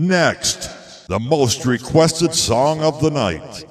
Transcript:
Next, the most requested song of the night.